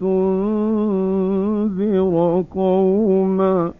تنذر قوما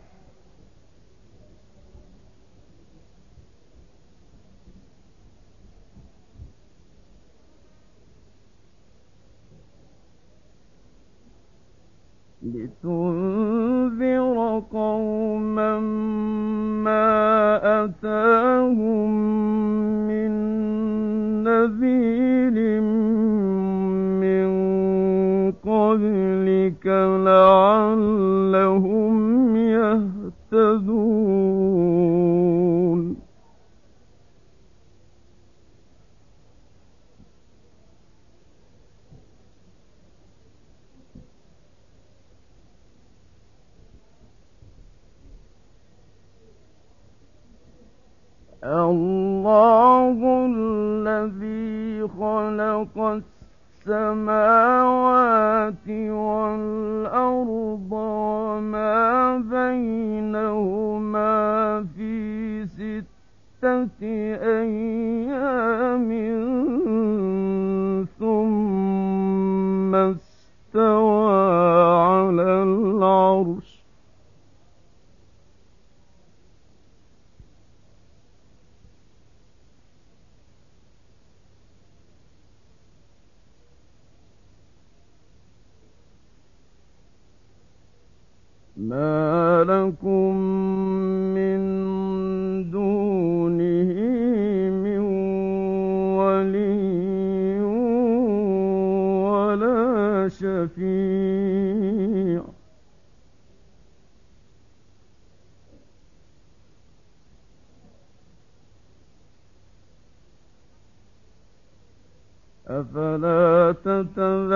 أفلا تتذكرون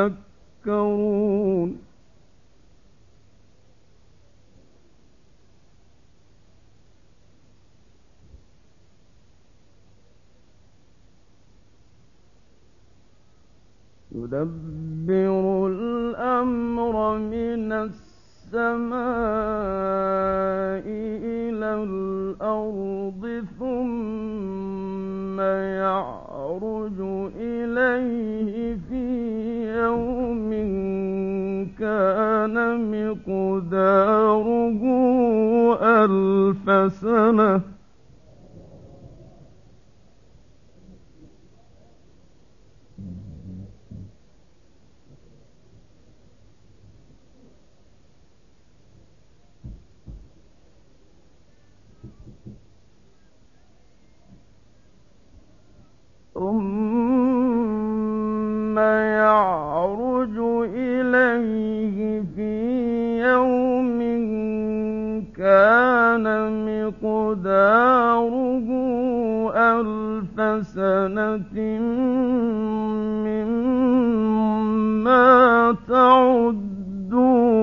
مما تعدون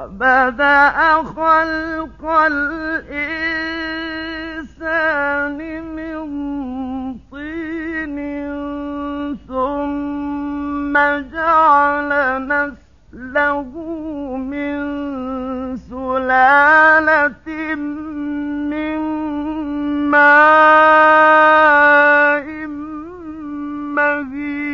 وبدأ خلق الإنسان من طين ثم جعل نسله من سلالة من ماء ذلك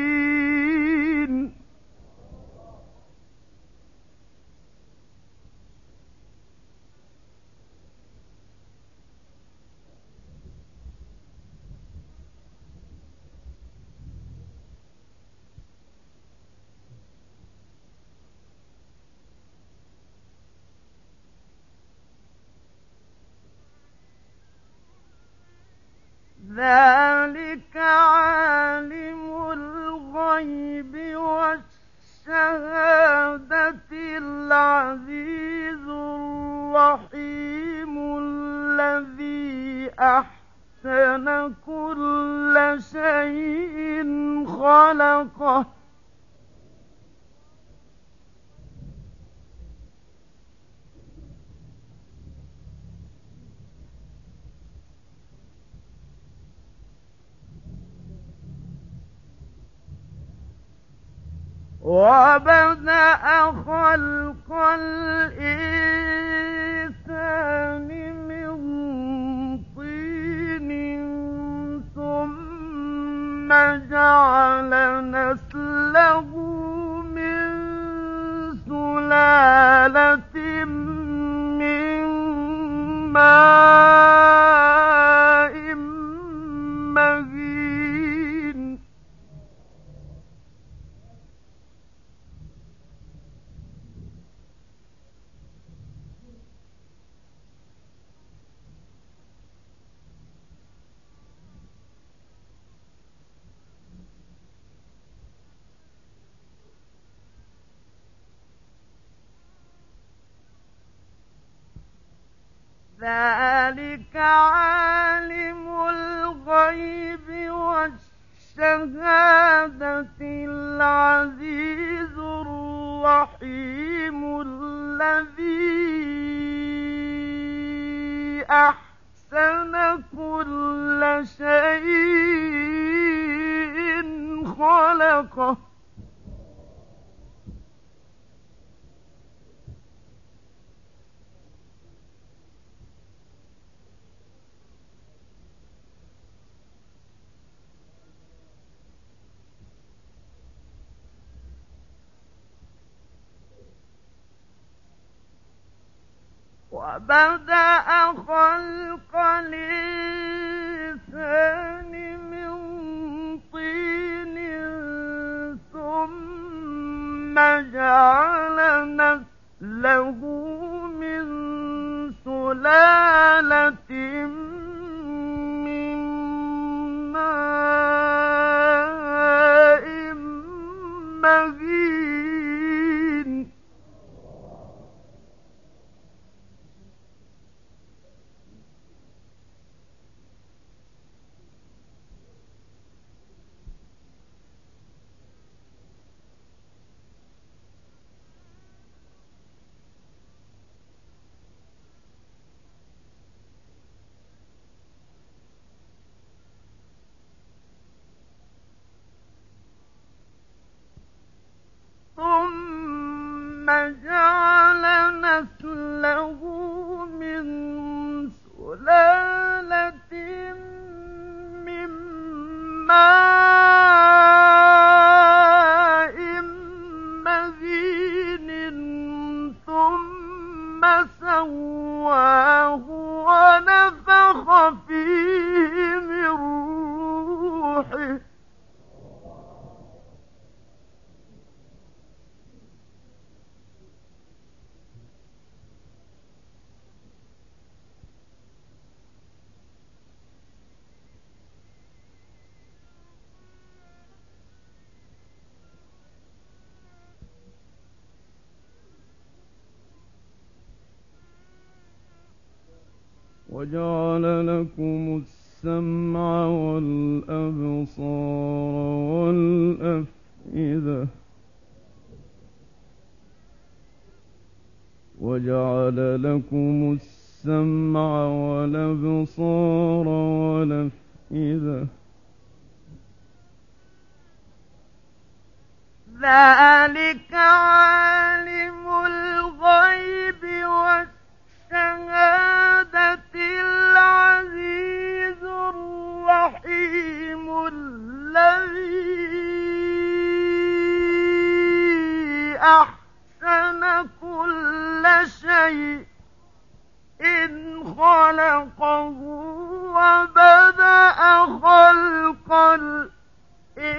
ذلك عالم الغيب والشهادة العزيز الرحيم الذي أحسن كل شيء خلقه. وبدأ خلق الإنسان من طين ثم من سلالة وجعل لكم السمع والأبصار والأفئدة وجعل لكم السمع والأبصار والأفئدة ذلك شيء إن خلقه وبدأ خلق الإنسان.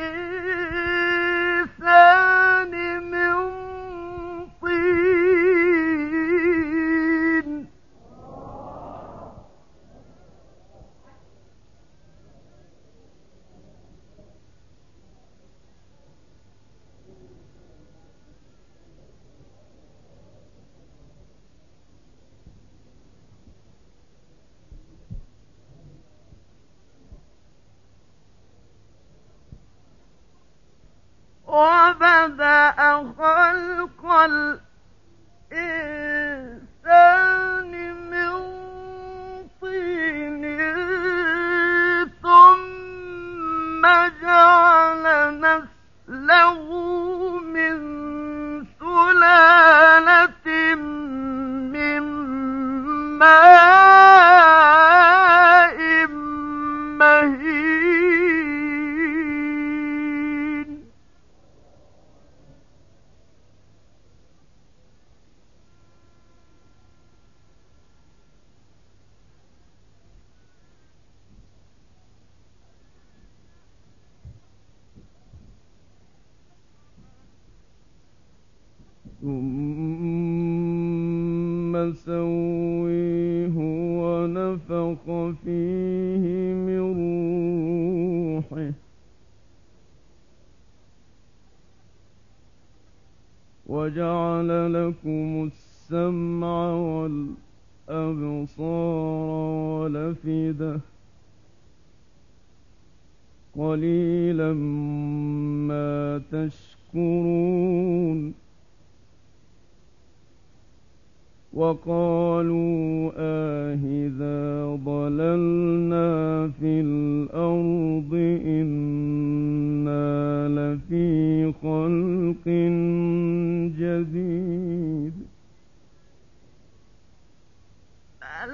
ثم سويه ونفخ فيه من روحه. وجعل لكم السمع والأبصار والأفئدة قليلا ما تشكرون. وقالوا آهذا ضللنا في الأرض إنا لفي خلق جديد. بل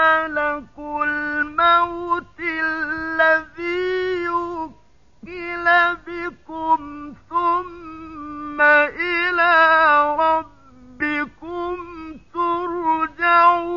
ملك الموت الذي يوكل بكم ثم إلى ربكم ترجعون.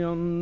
Indian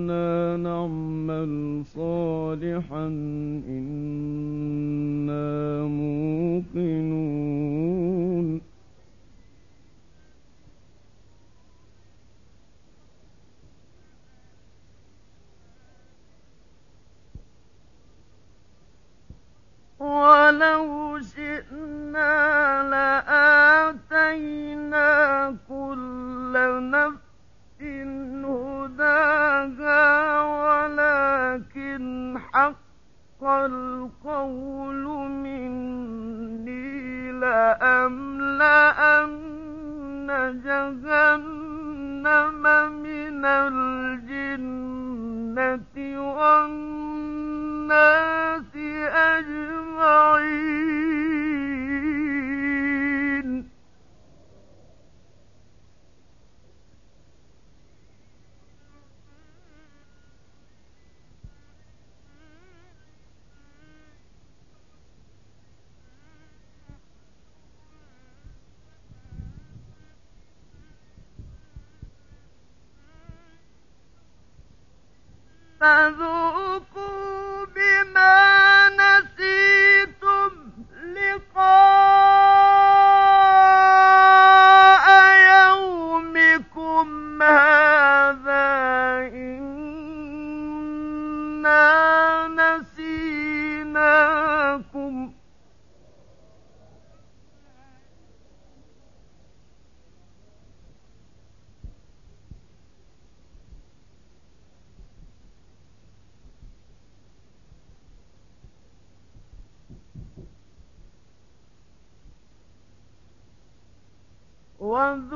بعد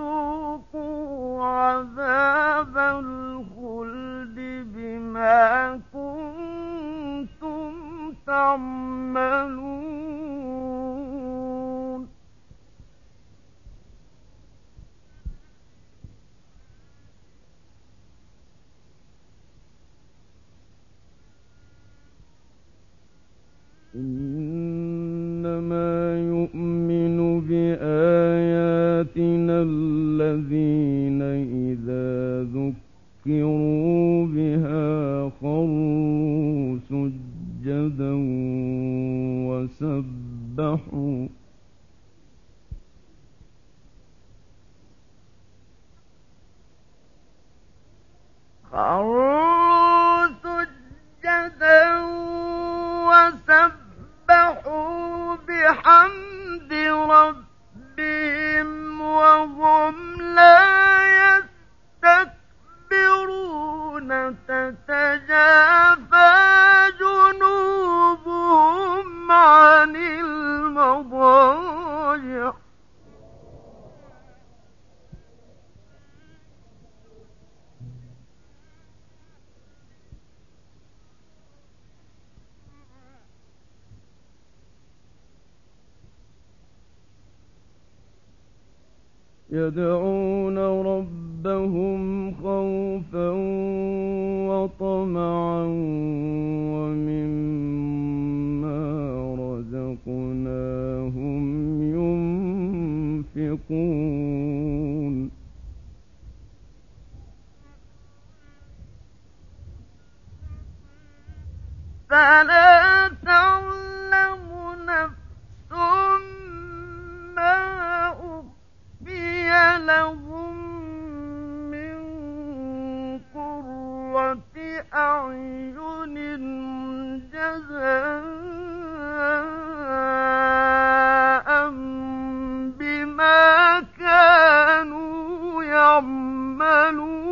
يدعون ربهم خوفا وطمعا ومما رزقناهم ينفقون. فلا أعين جزاء بما كانوا يعملون.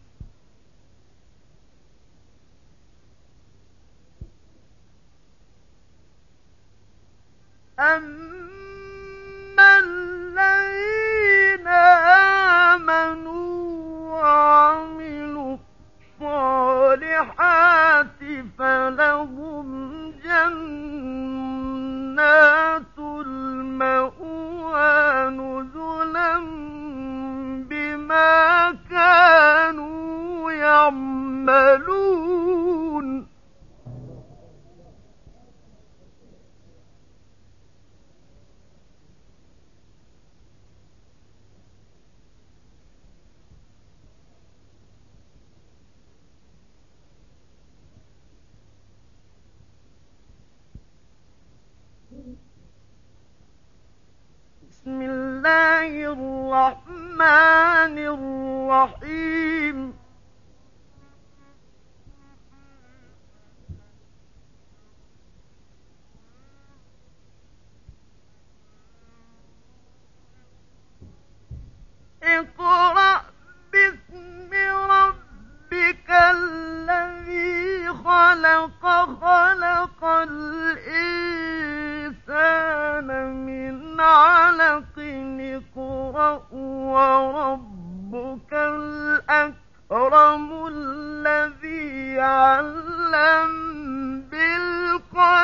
Um...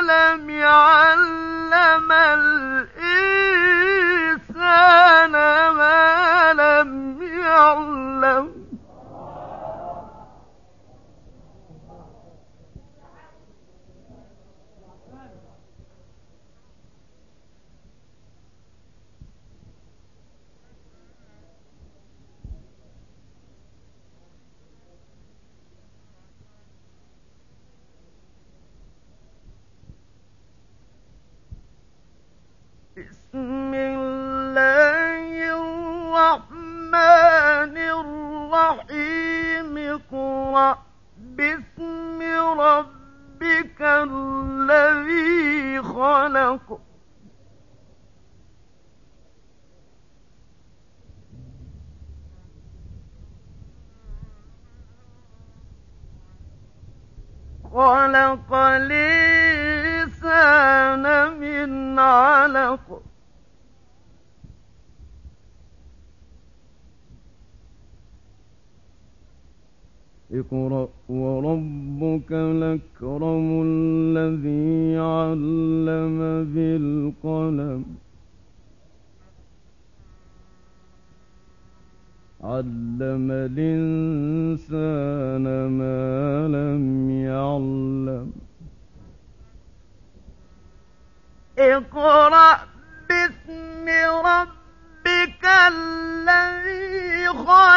بالقلم علم الإنسان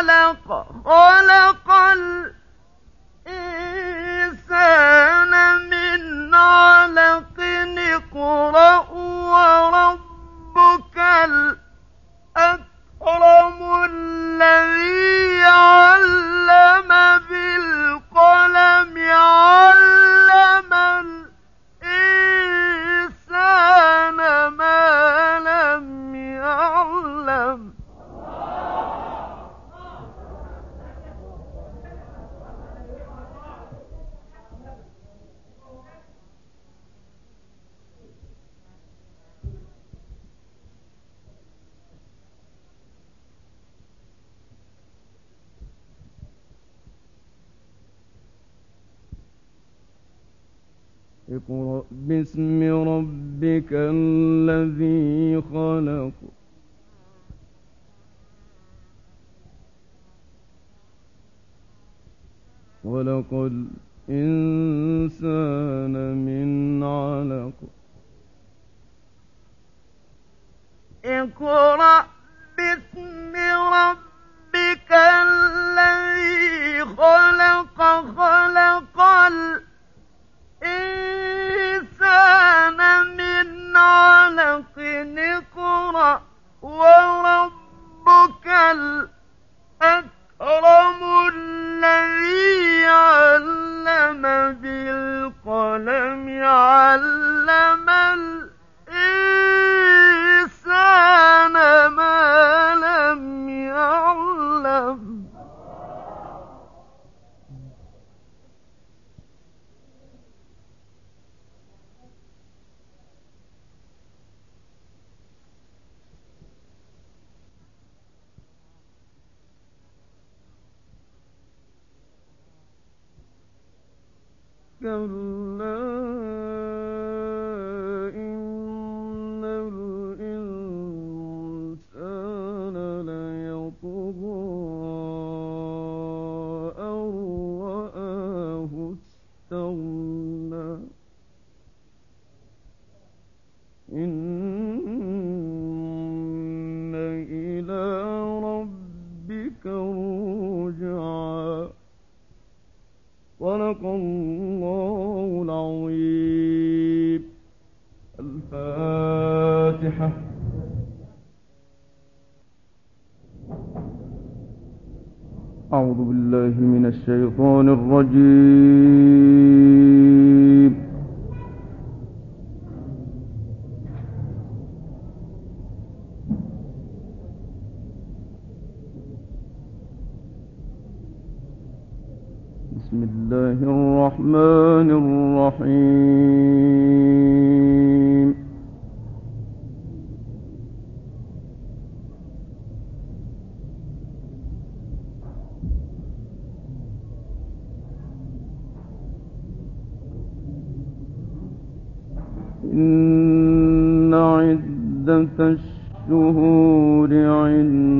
خلق خلق. الشيطان الرجيم. الشهور عندي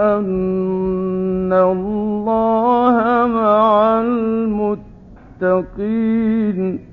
أن الله مع المتقين.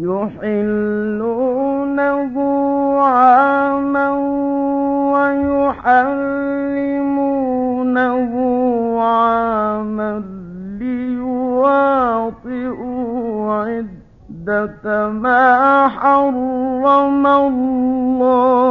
يحلونه عاما عاما ليواطئوا عدة ما حرم الله.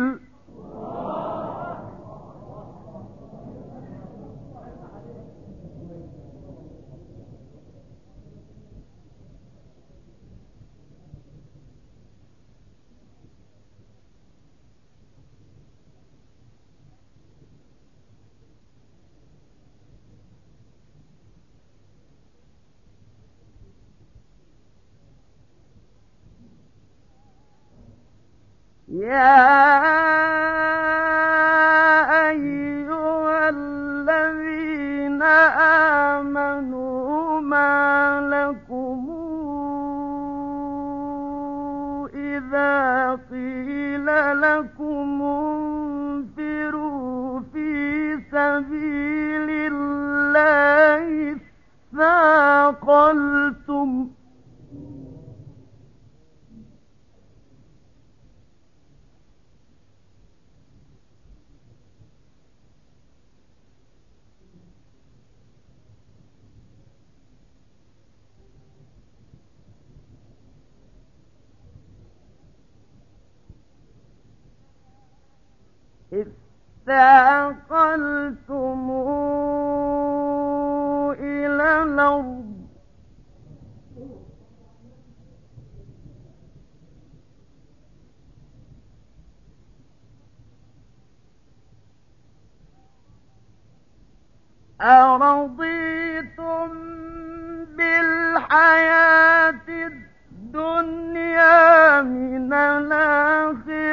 يا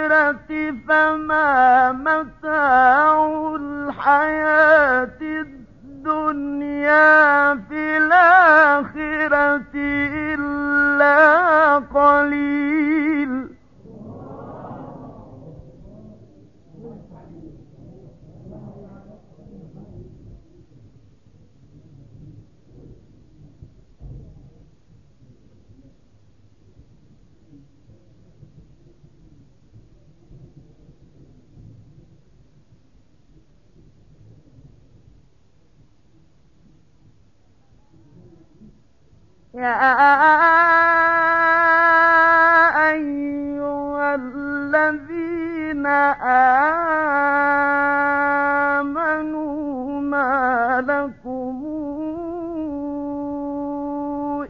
الآخرة فما متاع الحياة الدنيا في الآخرة إلا قليل. يا أيها الذين آمنوا ما لكم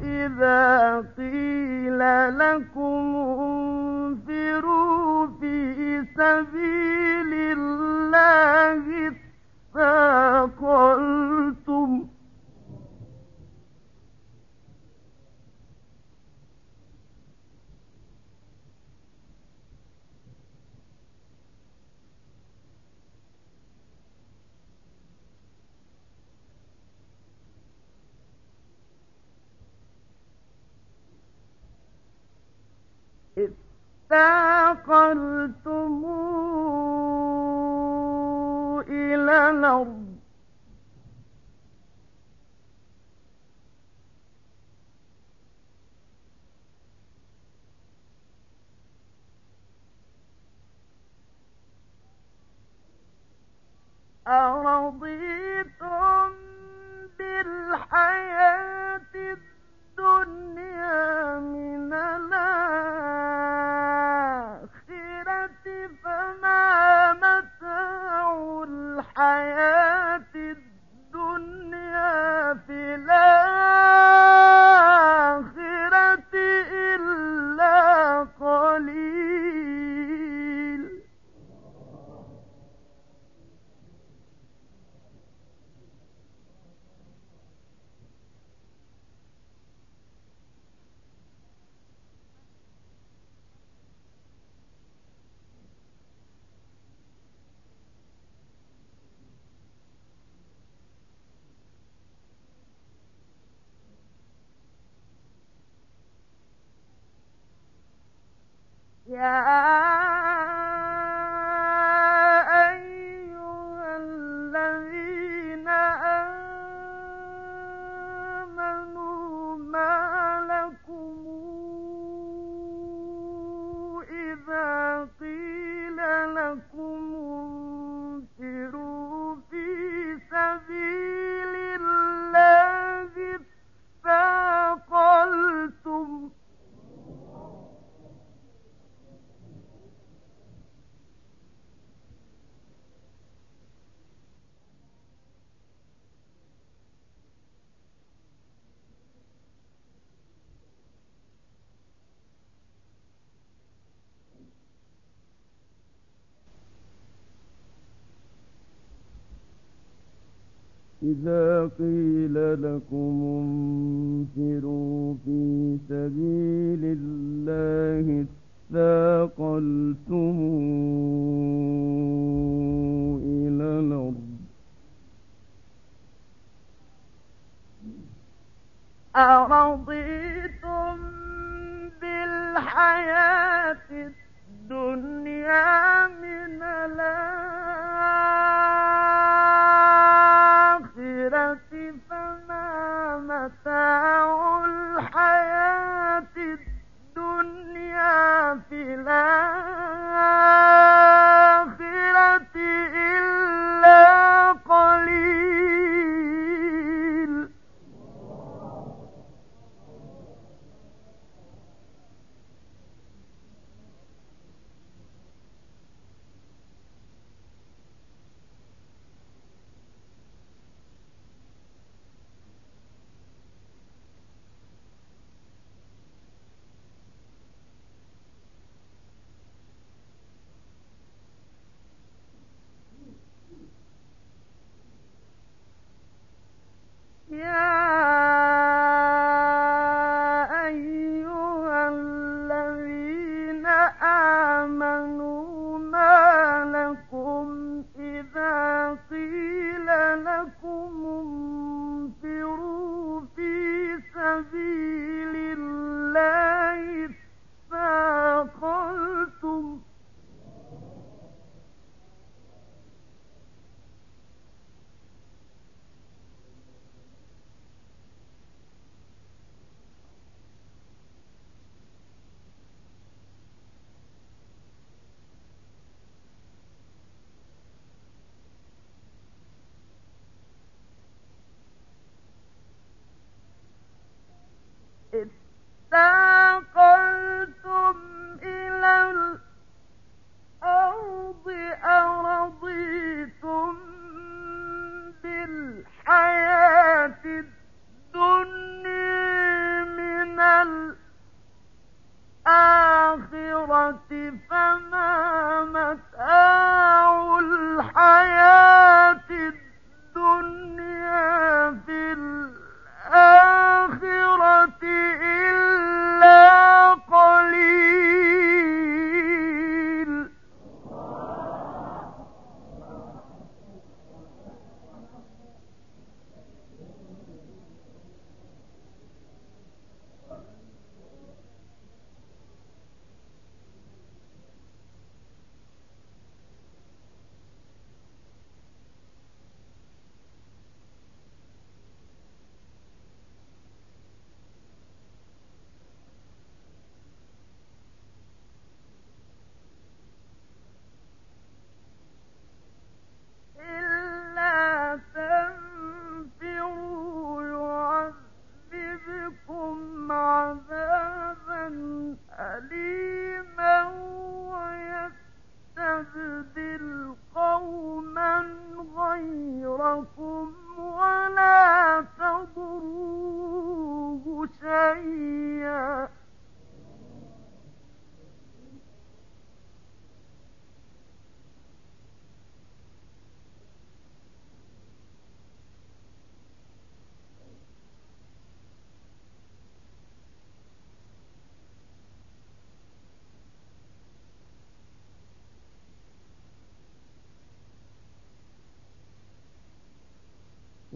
إذا قيل لكم انفروا في سبيل الله اثاقلتم اثاقلتم إلى الأرض. إذا قيل لكم انفروا في سبيل الله اثاقلتم إلى الأرض. أرضيتم بالحياة الدنيا من الآخرة؟ الحياة الدنيا في الآخرة.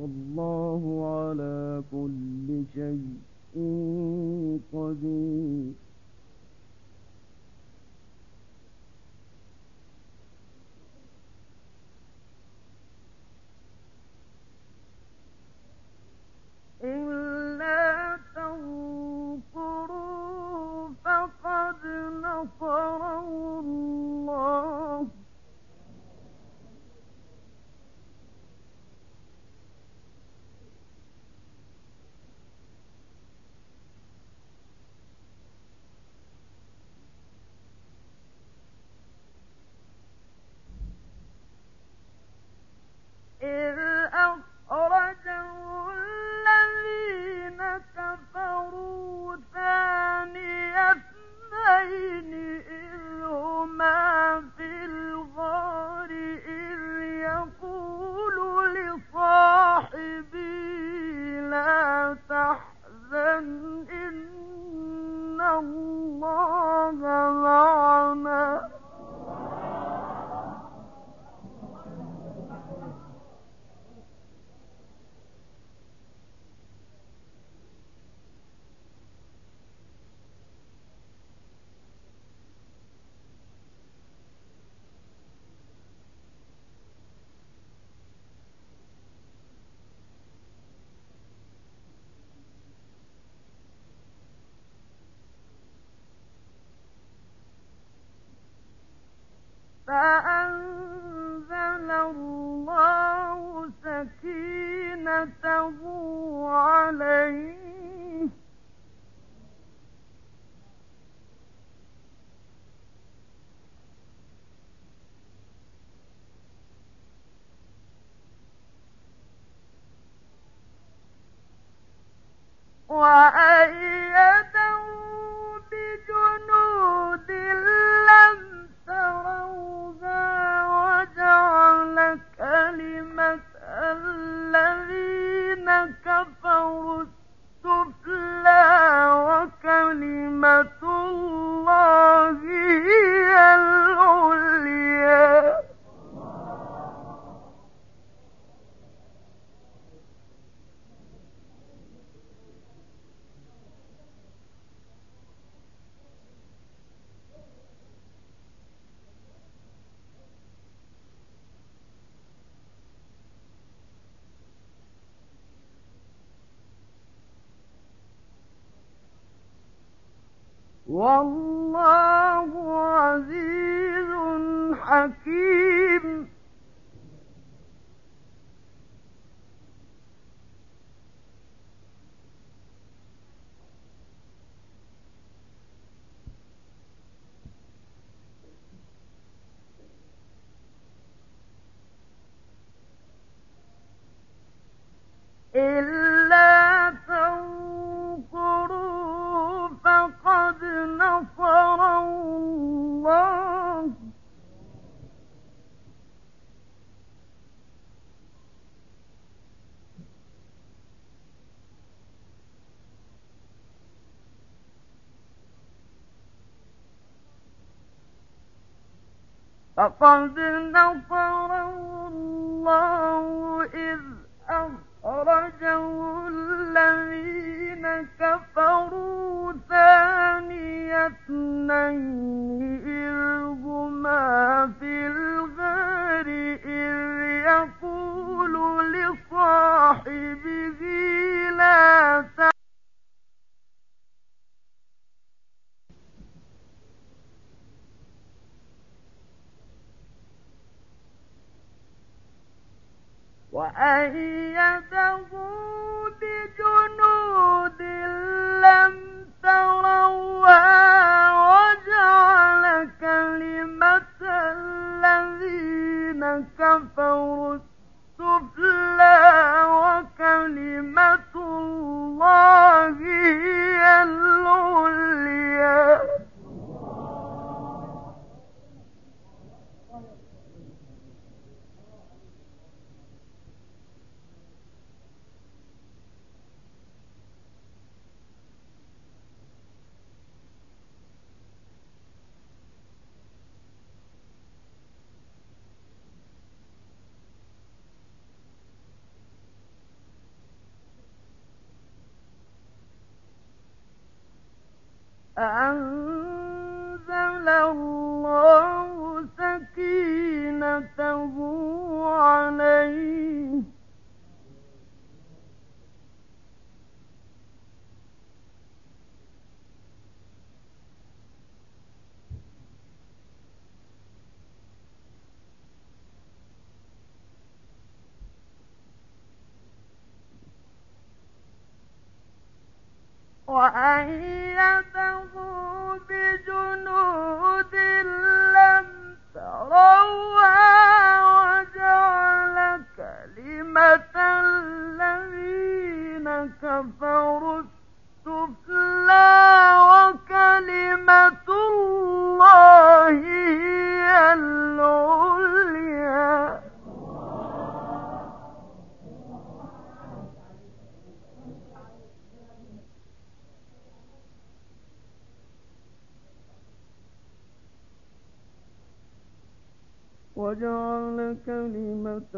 والله فقد نصره الله إذ أخرجه الذين كفروا ثاني اثنين إذ هما في الغار إذ يقول لصاحبه لا وأيده بجنود لم وجعل كلمة الذين كفروا السفلى وكلمة الله هي العليا. أنزل الله سكينته عليه وجعل كلمة